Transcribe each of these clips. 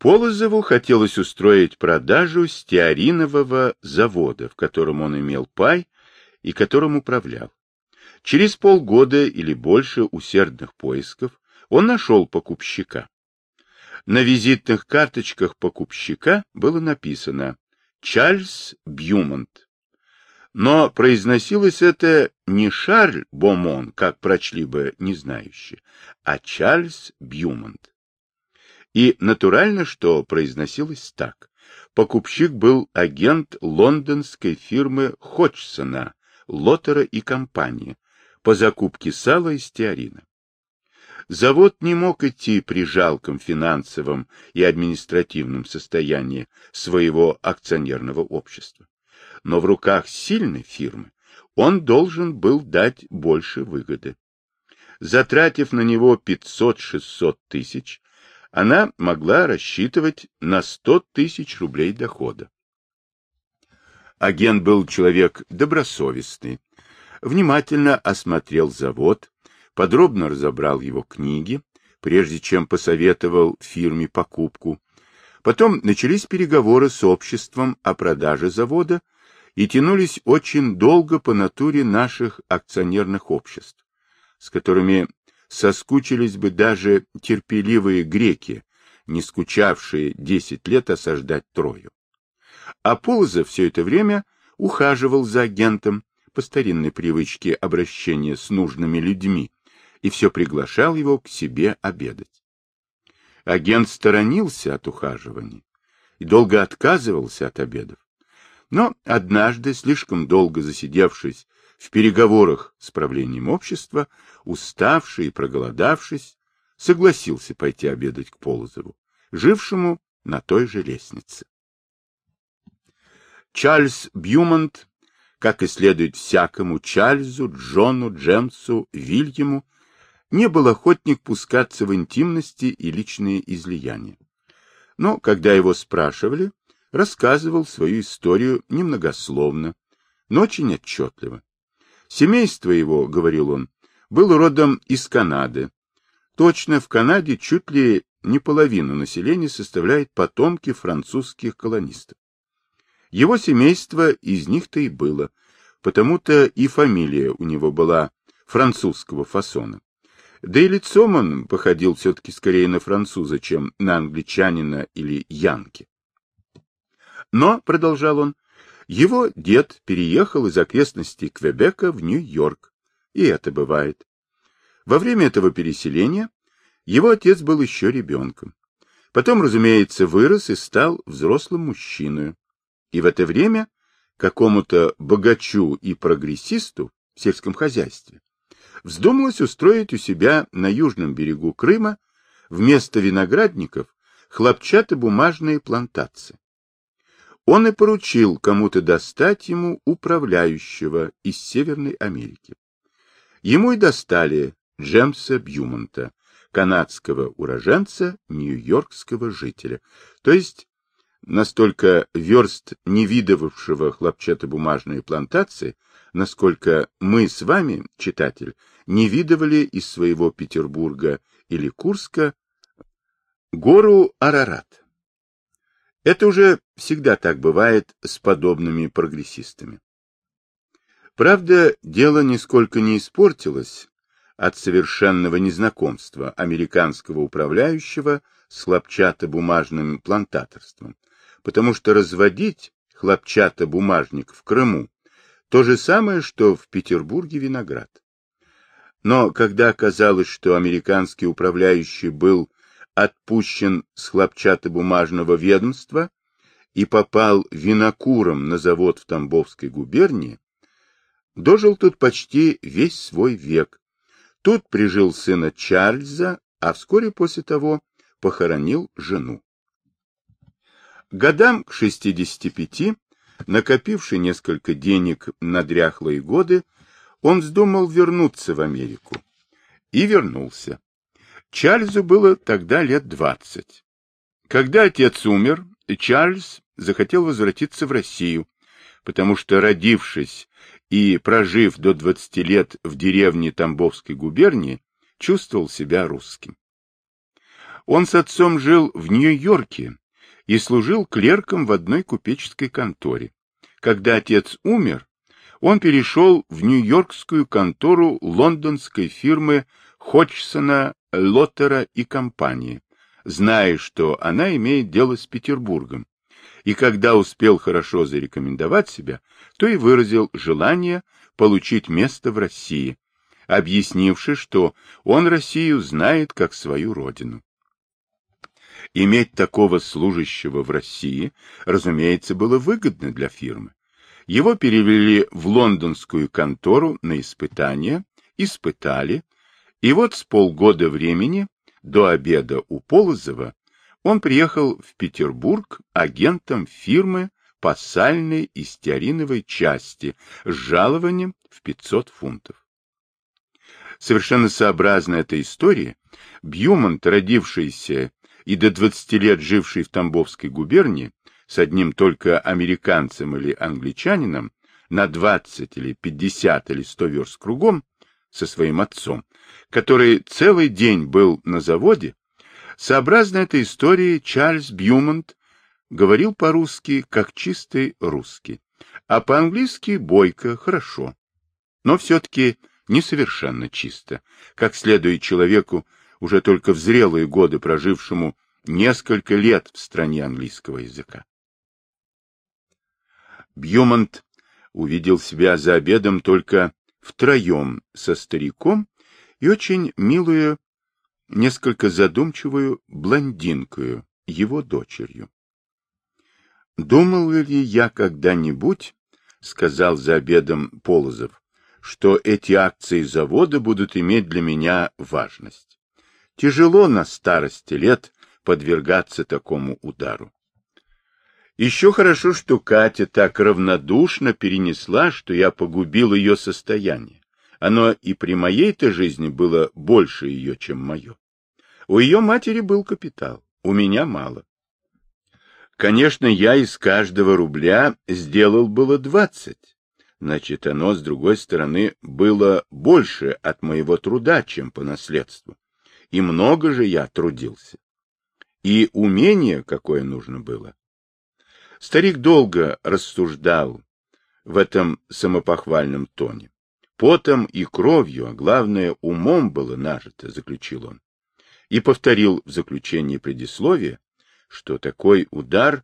Полозову хотелось устроить продажу стеаринового завода, в котором он имел пай и которым управлял. Через полгода или больше усердных поисков он нашел покупщика. На визитных карточках покупщика было написано «Чарльз Бьюмонт». Но произносилось это не Шарль Бомон, как прочли бы незнающие, а Чарльз Бьюмонт. И натурально, что произносилось так. Покупщик был агент лондонской фирмы Ходжсона, Лотера и компании по закупке сала и стеарина. Завод не мог идти при жалком финансовом и административном состоянии своего акционерного общества. Но в руках сильной фирмы он должен был дать больше выгоды. Затратив на него 500-600 тысяч, она могла рассчитывать на 100 тысяч рублей дохода. Агент был человек добросовестный, внимательно осмотрел завод, подробно разобрал его книги, прежде чем посоветовал фирме покупку. Потом начались переговоры с обществом о продаже завода и тянулись очень долго по натуре наших акционерных обществ, с которыми соскучились бы даже терпеливые греки, не скучавшие десять лет осаждать Трою. А Полозов все это время ухаживал за агентом по старинной привычке обращения с нужными людьми и все приглашал его к себе обедать. Агент сторонился от ухаживаний и долго отказывался от обедов. Но однажды, слишком долго засидевшись в переговорах с правлением общества, уставший и проголодавшись, согласился пойти обедать к Полозову, жившему на той же лестнице. Чарльз Бьюмонт, как и следует всякому Чарльзу, Джону, Джемсу, Вильяму, не был охотник пускаться в интимности и личные излияния. Но, когда его спрашивали, рассказывал свою историю немногословно, но очень отчетливо. Семейство его, говорил он, было родом из Канады. Точно в Канаде чуть ли не половину населения составляет потомки французских колонистов. Его семейство из них-то и было, потому-то и фамилия у него была французского фасона. Да и лицом он походил все-таки скорее на француза, чем на англичанина или янки. Но, продолжал он, его дед переехал из окрестностей Квебека в Нью-Йорк, и это бывает. Во время этого переселения его отец был еще ребенком. Потом, разумеется, вырос и стал взрослым мужчиной. И в это время какому-то богачу и прогрессисту в сельском хозяйстве вздумалось устроить у себя на южном берегу Крыма вместо виноградников хлопчатобумажные плантации он и поручил кому-то достать ему управляющего из Северной Америки. Ему и достали Джемса Бьюмонта, канадского уроженца, нью-йоркского жителя, то есть настолько верст не видывавшего хлопчатобумажные плантации, насколько мы с вами, читатель, не видывали из своего Петербурга или Курска гору Арарат. Это уже всегда так бывает с подобными прогрессистами. Правда, дело нисколько не испортилось от совершенного незнакомства американского управляющего с хлопчатобумажным плантаторством, потому что разводить хлопчатобумажник в Крыму то же самое, что в Петербурге виноград. Но когда оказалось, что американский управляющий был отпущен с хлопчатобумажного ведомства и попал винокуром на завод в Тамбовской губернии, дожил тут почти весь свой век. Тут прижил сына Чарльза, а вскоре после того похоронил жену. Годам к 65, накопивший несколько денег на дряхлые годы, он вздумал вернуться в Америку. И вернулся. Чарльзу было тогда лет двадцать. Когда отец умер, Чарльз захотел возвратиться в Россию, потому что, родившись и прожив до двадцати лет в деревне Тамбовской губернии, чувствовал себя русским. Он с отцом жил в Нью-Йорке и служил клерком в одной купеческой конторе. Когда отец умер, он перешел в нью-йоркскую контору лондонской фирмы Ходжсона, Лоттера и компании, зная, что она имеет дело с Петербургом. И когда успел хорошо зарекомендовать себя, то и выразил желание получить место в России, объяснивши, что он Россию знает как свою родину. Иметь такого служащего в России, разумеется, было выгодно для фирмы. Его перевели в лондонскую контору на испытание, испытали, и вот с полгода времени до обеда у Полозова он приехал в Петербург агентом фирмы по сальной и стеариновой части с жалованием в 500 фунтов. Совершенно сообразно этой истории, Бьюмонт, родившийся и до 20 лет живший в Тамбовской губернии, с одним только американцем или англичанином, на 20 или 50 или 100 верст кругом, со своим отцом, который целый день был на заводе, сообразно этой истории Чарльз Бьюмонт говорил по-русски как чистый русский, а по-английски бойко, хорошо, но все-таки несовершенно чисто, как следует человеку, уже только в зрелые годы прожившему несколько лет в стране английского языка. Бьюмонт увидел себя за обедом только втроем со стариком и очень милую, несколько задумчивую блондинкою, его дочерью. «Думал ли я когда-нибудь, — сказал за обедом Полозов, — что эти акции завода будут иметь для меня важность? Тяжело на старости лет подвергаться такому удару. Еще хорошо, что Катя так равнодушно перенесла, что я погубил ее состояние. Оно и при моей-то жизни было больше ее, чем мое. У ее матери был капитал, у меня мало. Конечно, я из каждого рубля сделал было двадцать. Значит, оно, с другой стороны, было больше от моего труда, чем по наследству. И много же я трудился. И умение, какое нужно было, Старик долго рассуждал в этом самопохвальном тоне. Потом и кровью, а главное, умом было нажито, заключил он. И повторил в заключении предисловия, что такой удар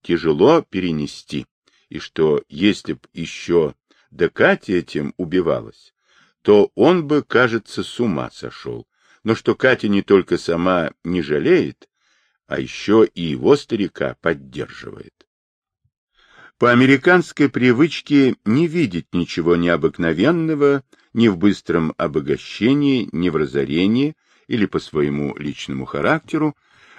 тяжело перенести, и что если б еще до Кати этим убивалась, то он бы, кажется, с ума сошел, но что Катя не только сама не жалеет, а еще и его старика поддерживает. По американской привычке не видеть ничего необыкновенного ни в быстром обогащении, ни в разорении или по своему личному характеру,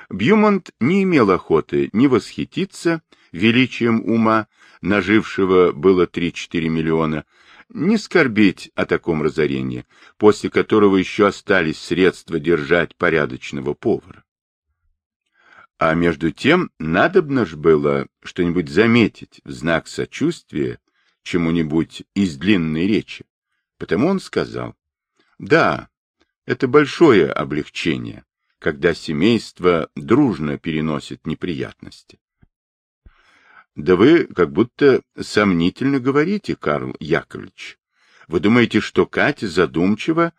Бьюмонт не имел охоты ни восхититься величием ума, нажившего было 3-4 миллиона, не скорбеть о таком разорении, после которого еще остались средства держать порядочного повара. А между тем, надобно ж было что-нибудь заметить в знак сочувствия чему-нибудь из длинной речи. Потому он сказал, да, это большое облегчение, когда семейство дружно переносит неприятности. Да вы как будто сомнительно говорите, Карл Яковлевич. Вы думаете, что Катя задумчива,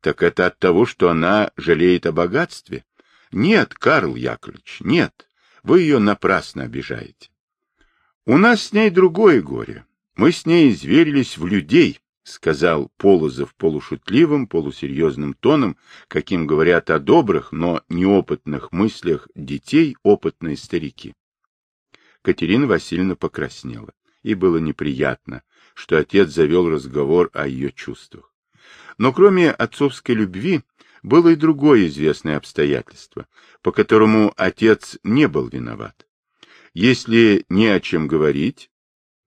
так это от того, что она жалеет о богатстве? Нет, Карл Яковлевич, нет. Вы ее напрасно обижаете. У нас с ней другое горе. Мы с ней изверились в людей, сказал Полозов полушутливым, полусерьезным тоном, каким говорят о добрых, но неопытных мыслях детей опытные старики. Катерина Васильевна покраснела. И было неприятно, что отец завел разговор о ее чувствах. Но кроме отцовской любви, было и другое известное обстоятельство, по которому отец не был виноват. Если не о чем говорить,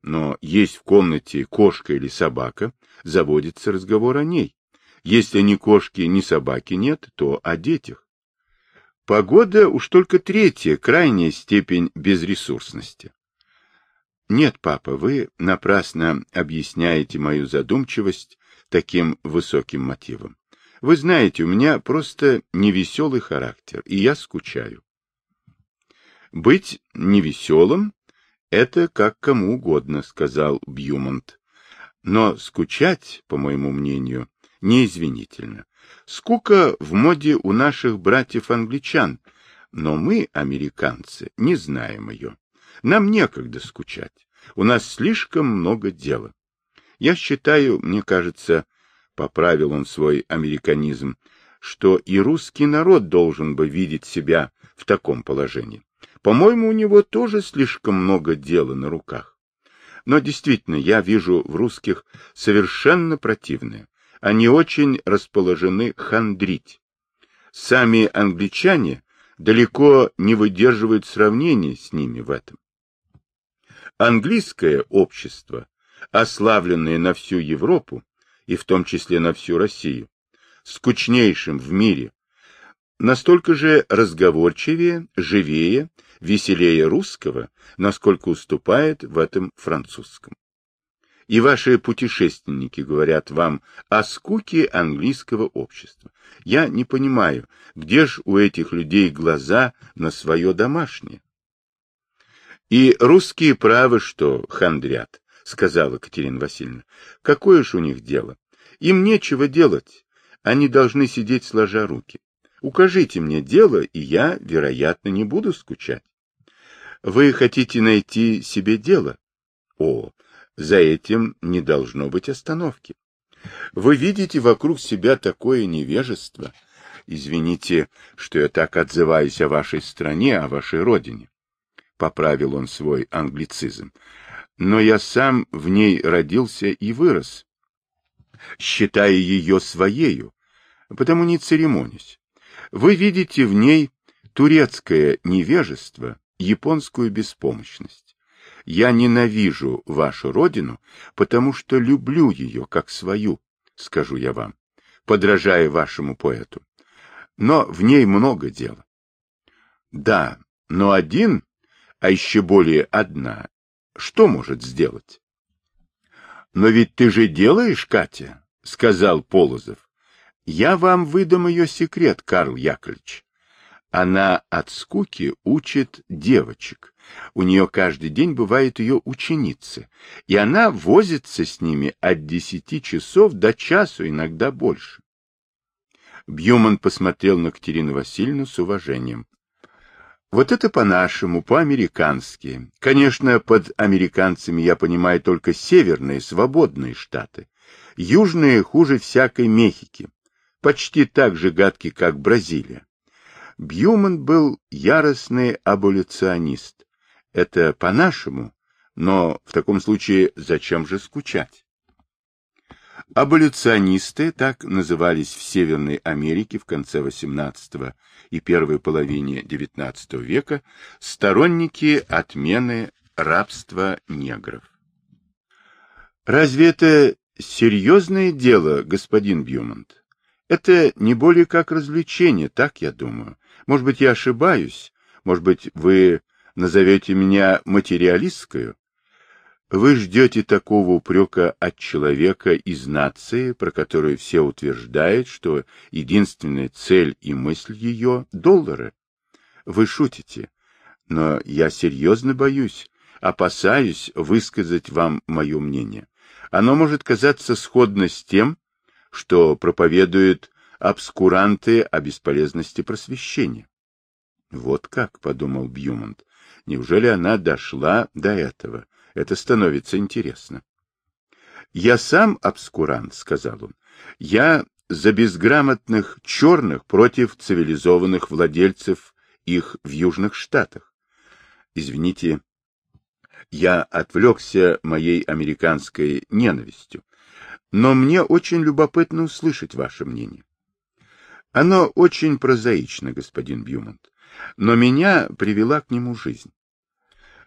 но есть в комнате кошка или собака, заводится разговор о ней. Если ни кошки, ни собаки нет, то о детях. Погода уж только третья, крайняя степень безресурсности. Нет, папа, вы напрасно объясняете мою задумчивость таким высоким мотивом. Вы знаете, у меня просто невеселый характер, и я скучаю. Быть невеселым — это как кому угодно, — сказал Бьюмонт. Но скучать, по моему мнению, неизвинительно. Скука в моде у наших братьев-англичан, но мы, американцы, не знаем ее. Нам некогда скучать. У нас слишком много дела. Я считаю, мне кажется, поправил он свой американизм, что и русский народ должен бы видеть себя в таком положении. По-моему, у него тоже слишком много дела на руках. Но действительно, я вижу в русских совершенно противное. Они очень расположены хандрить. Сами англичане далеко не выдерживают сравнения с ними в этом. Английское общество, ославленное на всю Европу, и в том числе на всю Россию, скучнейшим в мире, настолько же разговорчивее, живее, веселее русского, насколько уступает в этом французском. И ваши путешественники говорят вам о скуке английского общества. Я не понимаю, где ж у этих людей глаза на свое домашнее? И русские правы, что хандрят, сказала Катерина Васильевна. Какое ж у них дело? Им нечего делать. Они должны сидеть сложа руки. Укажите мне дело, и я, вероятно, не буду скучать. Вы хотите найти себе дело? О, за этим не должно быть остановки. Вы видите вокруг себя такое невежество. Извините, что я так отзываюсь о вашей стране, о вашей родине. Поправил он свой англицизм. Но я сам в ней родился и вырос считая ее своею, потому не церемонясь. Вы видите в ней турецкое невежество, японскую беспомощность. Я ненавижу вашу родину, потому что люблю ее как свою, скажу я вам, подражая вашему поэту. Но в ней много дела. Да, но один, а еще более одна, что может сделать? — Но ведь ты же делаешь, Катя, — сказал Полозов. — Я вам выдам ее секрет, Карл Яковлевич. Она от скуки учит девочек. У нее каждый день бывает ее ученицы, и она возится с ними от десяти часов до часу, иногда больше. Бьюман посмотрел на Катерину Васильевну с уважением. Вот это по-нашему, по-американски. Конечно, под американцами я понимаю только северные, свободные штаты. Южные хуже всякой Мехики. Почти так же гадки, как Бразилия. Бьюман был яростный аболиционист. Это по-нашему, но в таком случае зачем же скучать? Аболиционисты так назывались в Северной Америке в конце XVIII и первой половине XIX века, сторонники отмены рабства негров. Разве это серьезное дело, господин Бьюмонт? Это не более как развлечение, так я думаю. Может быть, я ошибаюсь, может быть, вы назовете меня материалисткою, вы ждете такого упрека от человека из нации, про которую все утверждают, что единственная цель и мысль ее — доллары. Вы шутите, но я серьезно боюсь, опасаюсь высказать вам мое мнение. Оно может казаться сходно с тем, что проповедуют обскуранты о бесполезности просвещения. Вот как, — подумал Бьюмонт, — неужели она дошла до этого? Это становится интересно. «Я сам обскурант», — сказал он. «Я за безграмотных черных против цивилизованных владельцев их в Южных Штатах. Извините, я отвлекся моей американской ненавистью, но мне очень любопытно услышать ваше мнение. Оно очень прозаично, господин Бьюмонт, но меня привела к нему жизнь.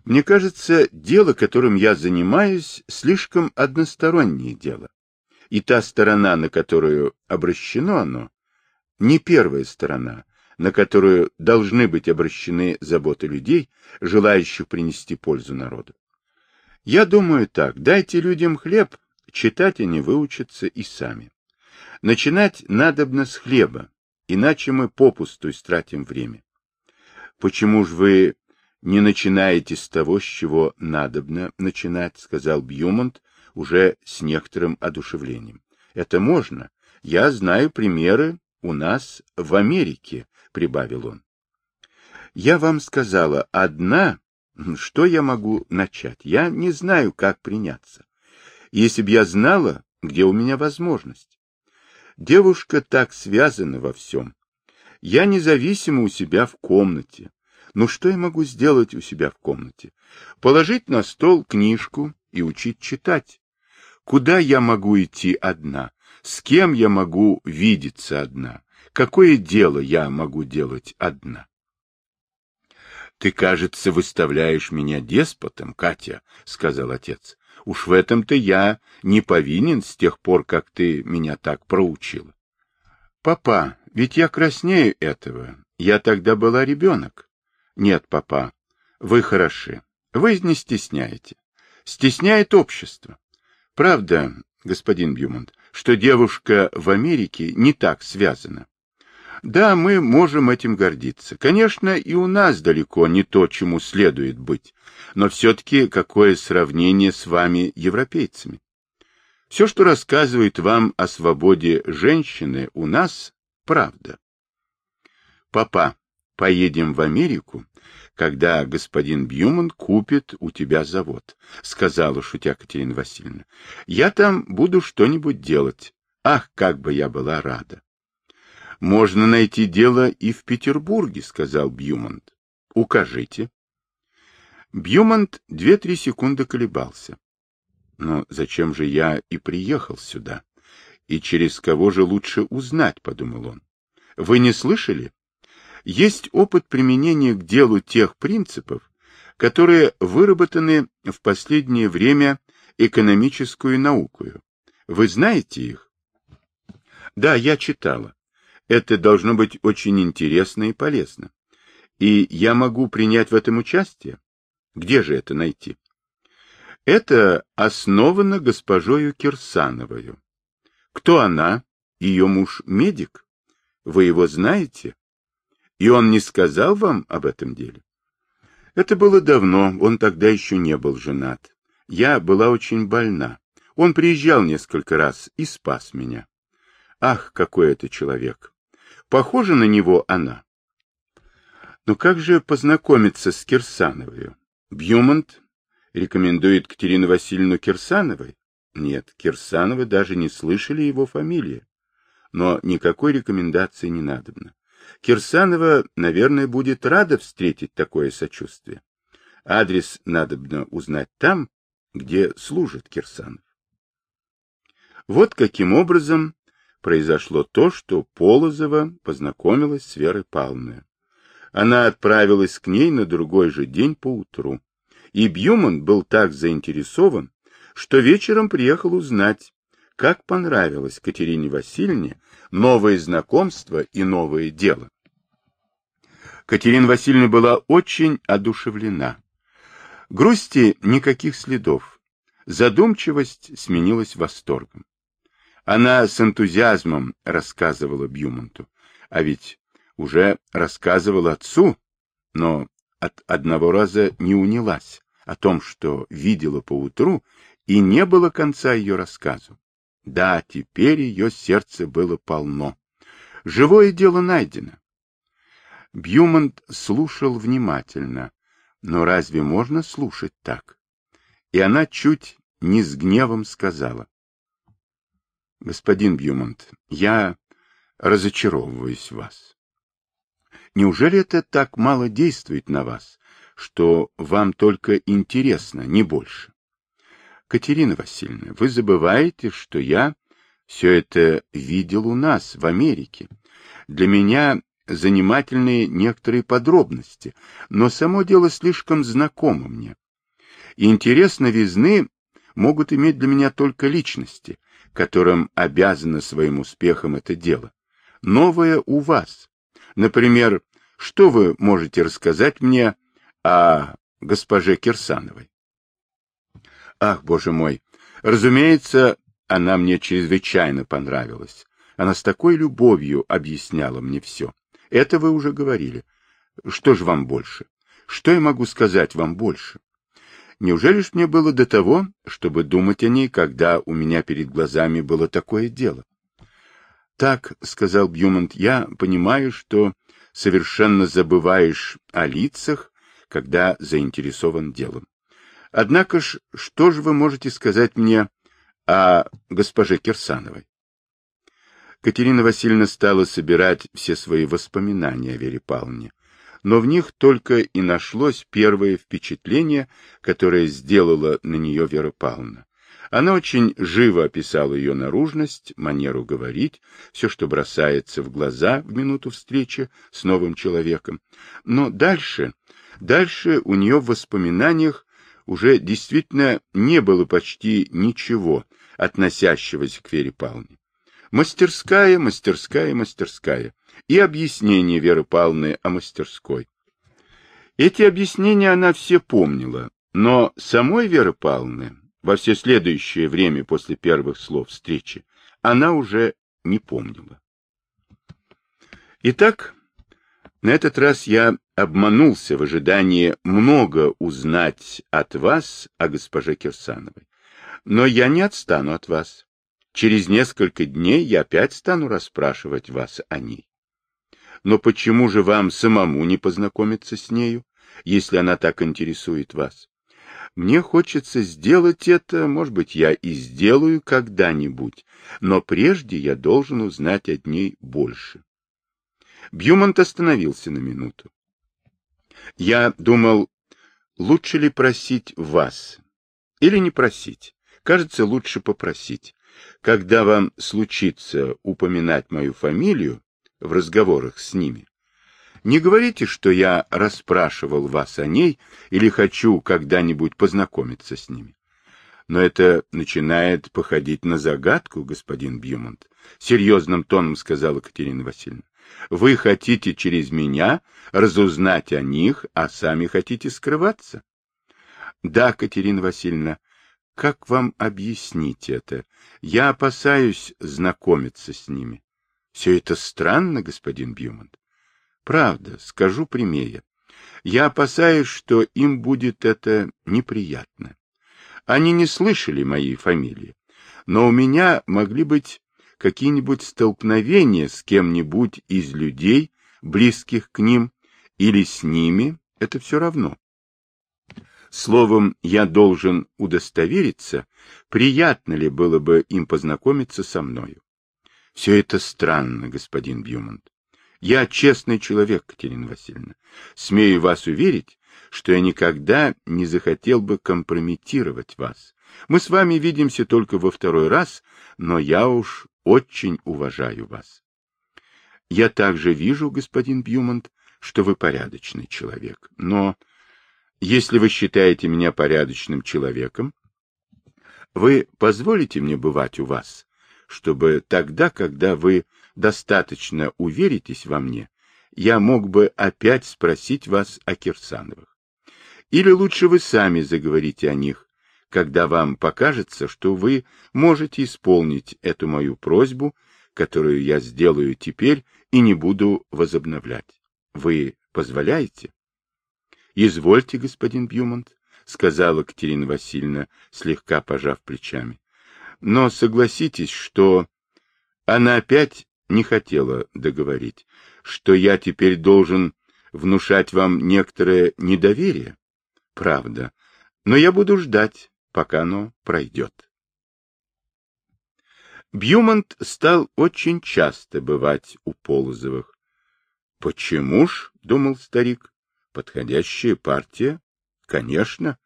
Мне кажется, дело, которым я занимаюсь, слишком одностороннее дело. И та сторона, на которую обращено оно, не первая сторона, на которую должны быть обращены заботы людей, желающих принести пользу народу. Я думаю так, дайте людям хлеб, читать они выучатся и сами. Начинать надобно с хлеба, иначе мы попусту истратим время. Почему же вы не начинаете с того, с чего надобно начинать, сказал Бьюмонт уже с некоторым одушевлением. Это можно. Я знаю примеры у нас в Америке, прибавил он. Я вам сказала, одна, что я могу начать? Я не знаю, как приняться. Если б я знала, где у меня возможность. Девушка так связана во всем. Я независима у себя в комнате. Ну что я могу сделать у себя в комнате? Положить на стол книжку и учить читать. Куда я могу идти одна? С кем я могу видеться одна? Какое дело я могу делать одна? Ты, кажется, выставляешь меня деспотом, Катя, сказал отец. Уж в этом-то я не повинен с тех пор, как ты меня так проучила. Папа, ведь я краснею этого. Я тогда была ребенок. Нет, папа, вы хороши. Вы не стесняете. Стесняет общество. Правда, господин Бьюмонт, что девушка в Америке не так связана. Да, мы можем этим гордиться. Конечно, и у нас далеко не то, чему следует быть. Но все-таки какое сравнение с вами, европейцами? Все, что рассказывает вам о свободе женщины, у нас правда. Папа, поедем в Америку, когда господин Бьюман купит у тебя завод, сказала шутя Катерина Васильевна. Я там буду что-нибудь делать. Ах, как бы я была рада. Можно найти дело и в Петербурге, сказал Бьюмонт. Укажите. Бьюмонт две-три секунды колебался. Но зачем же я и приехал сюда? И через кого же лучше узнать, подумал он. Вы не слышали? Есть опыт применения к делу тех принципов, которые выработаны в последнее время экономическую наукою. Вы знаете их? Да, я читала. Это должно быть очень интересно и полезно. И я могу принять в этом участие? Где же это найти? Это основано госпожою Кирсановою. Кто она? Ее муж медик? Вы его знаете? И он не сказал вам об этом деле? Это было давно, он тогда еще не был женат. Я была очень больна. Он приезжал несколько раз и спас меня. Ах, какой это человек! Похожа на него она. Но как же познакомиться с Кирсановой? Бьюмонт рекомендует Катерину Васильевну Кирсановой? Нет, Кирсановы даже не слышали его фамилии. Но никакой рекомендации не надобно. Кирсанова, наверное, будет рада встретить такое сочувствие. Адрес надобно узнать там, где служит Кирсанов. Вот каким образом произошло то, что Полозова познакомилась с Верой Павловной. Она отправилась к ней на другой же день поутру. И Бьюман был так заинтересован, что вечером приехал узнать, как понравилось Катерине Васильевне новое знакомство и новое дело. Катерина Васильевна была очень одушевлена. Грусти никаких следов. Задумчивость сменилась восторгом. Она с энтузиазмом рассказывала Бьюмонту, а ведь уже рассказывала отцу, но от одного раза не унялась о том, что видела поутру, и не было конца ее рассказу. Да, теперь ее сердце было полно. Живое дело найдено. Бьюмонт слушал внимательно, но разве можно слушать так? И она чуть не с гневом сказала. — Господин Бьюмонт, я разочаровываюсь в вас. Неужели это так мало действует на вас, что вам только интересно, не больше? Катерина Васильевна, вы забываете, что я все это видел у нас, в Америке. Для меня занимательные некоторые подробности, но само дело слишком знакомо мне. интерес новизны могут иметь для меня только личности, которым обязано своим успехом это дело. Новое у вас. Например, что вы можете рассказать мне о госпоже Кирсановой? Ах, боже мой! Разумеется, она мне чрезвычайно понравилась. Она с такой любовью объясняла мне все. Это вы уже говорили. Что же вам больше? Что я могу сказать вам больше? Неужели ж мне было до того, чтобы думать о ней, когда у меня перед глазами было такое дело? Так, — сказал Бьюмонт, — я понимаю, что совершенно забываешь о лицах, когда заинтересован делом. Однако ж, что же вы можете сказать мне о госпоже Кирсановой? Катерина Васильевна стала собирать все свои воспоминания о Вере Павловне, но в них только и нашлось первое впечатление, которое сделала на нее Вера Павловна. Она очень живо описала ее наружность, манеру говорить, все, что бросается в глаза в минуту встречи с новым человеком. Но дальше, дальше у нее в воспоминаниях уже действительно не было почти ничего, относящегося к Вере Павловне. Мастерская, мастерская, мастерская. И объяснение Веры Павловны о мастерской. Эти объяснения она все помнила, но самой Веры Павловны во все следующее время после первых слов встречи, она уже не помнила. Итак, на этот раз я обманулся в ожидании много узнать от вас о госпоже Кирсановой. Но я не отстану от вас. Через несколько дней я опять стану расспрашивать вас о ней. Но почему же вам самому не познакомиться с нею, если она так интересует вас? Мне хочется сделать это, может быть, я и сделаю когда-нибудь, но прежде я должен узнать от ней больше. Бьюмонт остановился на минуту. Я думал, лучше ли просить вас или не просить. Кажется, лучше попросить. Когда вам случится упоминать мою фамилию в разговорах с ними, не говорите, что я расспрашивал вас о ней или хочу когда-нибудь познакомиться с ними. Но это начинает походить на загадку, господин Бьюмонт, — серьезным тоном сказала Катерина Васильевна. Вы хотите через меня разузнать о них, а сами хотите скрываться? Да, Катерина Васильевна, как вам объяснить это? Я опасаюсь знакомиться с ними. Все это странно, господин Бьюмонт. Правда, скажу прямее. Я опасаюсь, что им будет это неприятно. Они не слышали моей фамилии, но у меня могли быть какие-нибудь столкновения с кем-нибудь из людей, близких к ним, или с ними, это все равно. Словом, я должен удостовериться, приятно ли было бы им познакомиться со мною. Все это странно, господин Бьюмонт. Я честный человек, Катерина Васильевна. Смею вас уверить, что я никогда не захотел бы компрометировать вас. Мы с вами видимся только во второй раз, но я уж очень уважаю вас. Я также вижу, господин Бьюмонт, что вы порядочный человек. Но если вы считаете меня порядочным человеком, вы позволите мне бывать у вас, чтобы тогда, когда вы достаточно уверитесь во мне, я мог бы опять спросить вас о Кирсановых. Или лучше вы сами заговорите о них, когда вам покажется, что вы можете исполнить эту мою просьбу, которую я сделаю теперь и не буду возобновлять. Вы позволяете? — Извольте, господин Бьюмонт, — сказала Катерина Васильевна, слегка пожав плечами. — Но согласитесь, что она опять не хотела договорить, что я теперь должен внушать вам некоторое недоверие. Правда, но я буду ждать, пока оно пройдет. Бьюмонт стал очень часто бывать у Полозовых. «Почему ж?» — думал старик. «Подходящая партия? Конечно.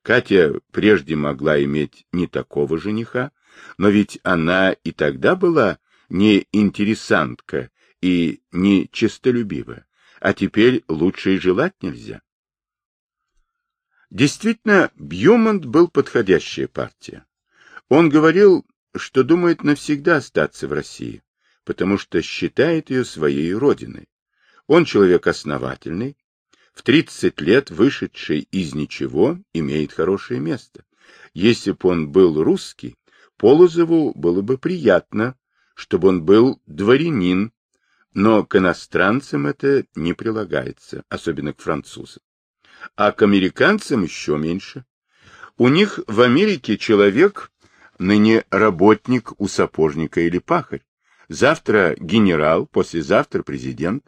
Катя прежде могла иметь не такого жениха, но ведь она и тогда была не интересантка и не честолюбивая, а теперь лучше и желать нельзя. Действительно, Бьюмонт был подходящая партия. Он говорил, что думает навсегда остаться в России, потому что считает ее своей родиной. Он человек основательный, в 30 лет вышедший из ничего, имеет хорошее место. Если бы он был русский, Полозову было бы приятно чтобы он был дворянин, но к иностранцам это не прилагается, особенно к французам. А к американцам еще меньше. У них в Америке человек ныне работник у сапожника или пахарь, завтра генерал, послезавтра президент,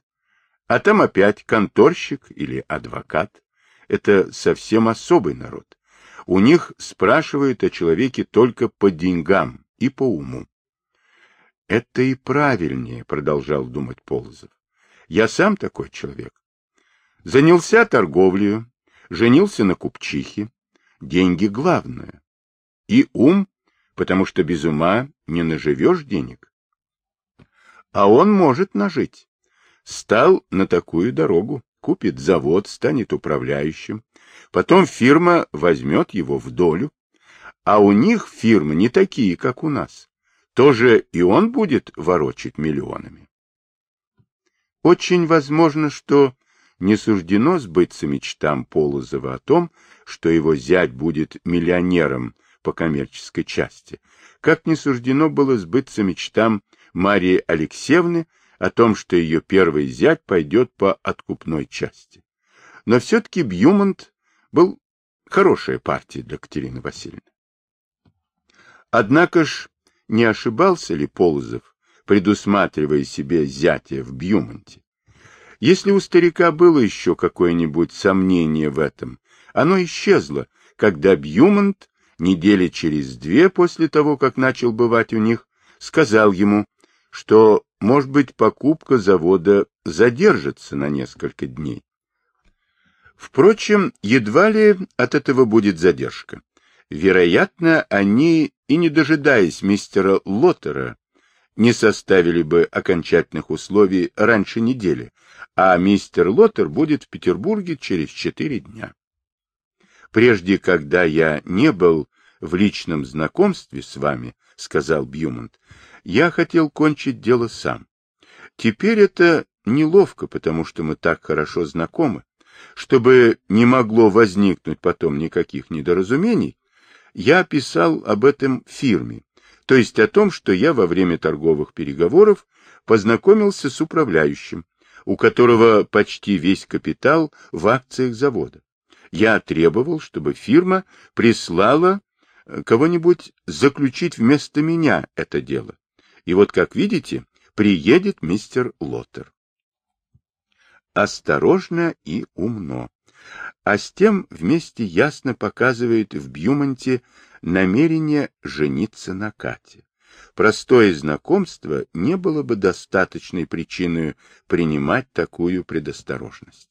а там опять конторщик или адвокат. Это совсем особый народ. У них спрашивают о человеке только по деньгам и по уму. Это и правильнее, продолжал думать Полозов. Я сам такой человек. Занялся торговлей, женился на купчихе. Деньги главное. И ум, потому что без ума не наживешь денег. А он может нажить. Стал на такую дорогу, купит завод, станет управляющим. Потом фирма возьмет его в долю. А у них фирмы не такие, как у нас тоже и он будет ворочать миллионами. Очень возможно, что не суждено сбыться мечтам Полозова о том, что его зять будет миллионером по коммерческой части, как не суждено было сбыться мечтам Марии Алексеевны о том, что ее первый зять пойдет по откупной части. Но все-таки Бьюмонт был хорошая партия для Катерины Васильевны. Однако ж не ошибался ли Полозов, предусматривая себе зятя в Бьюмонте. Если у старика было еще какое-нибудь сомнение в этом, оно исчезло, когда Бьюмонт, недели через две после того, как начал бывать у них, сказал ему, что, может быть, покупка завода задержится на несколько дней. Впрочем, едва ли от этого будет задержка. Вероятно, они, и не дожидаясь мистера Лоттера, не составили бы окончательных условий раньше недели, а мистер Лоттер будет в Петербурге через четыре дня. Прежде, когда я не был в личном знакомстве с вами, — сказал Бьюмонт, — я хотел кончить дело сам. Теперь это неловко, потому что мы так хорошо знакомы. Чтобы не могло возникнуть потом никаких недоразумений, я писал об этом фирме, то есть о том, что я во время торговых переговоров познакомился с управляющим, у которого почти весь капитал в акциях завода. Я требовал, чтобы фирма прислала э, кого-нибудь заключить вместо меня это дело. И вот, как видите, приедет мистер Лоттер. Осторожно и умно а с тем вместе ясно показывает в Бьюмонте намерение жениться на Кате. Простое знакомство не было бы достаточной причиной принимать такую предосторожность.